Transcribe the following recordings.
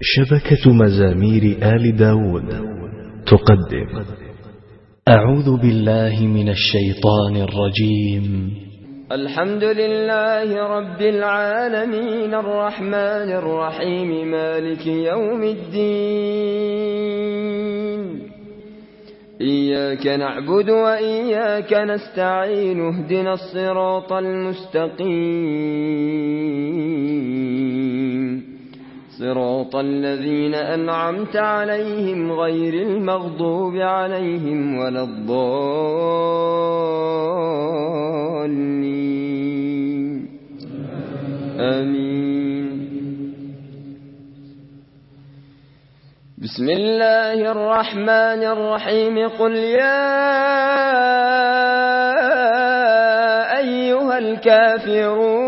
شبكة مزامير آل داود. تقدم. أعوذ بالله من الشيطان الرجيم. الحمد لله رب العالمين الرحمن الرحيم مالك يوم الدين. إياك نعبد وإياك نستعين اهدنا الصراط المستقيم. صراط الذين أنعمت عليهم غير المغضوب عليهم ولا الضالين. آمين. بسم الله الرحمن الرحيم. قل يا أيها الكافرون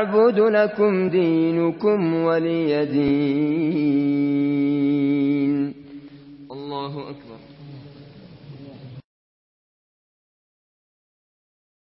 أعبد لكم دينكم ولي دين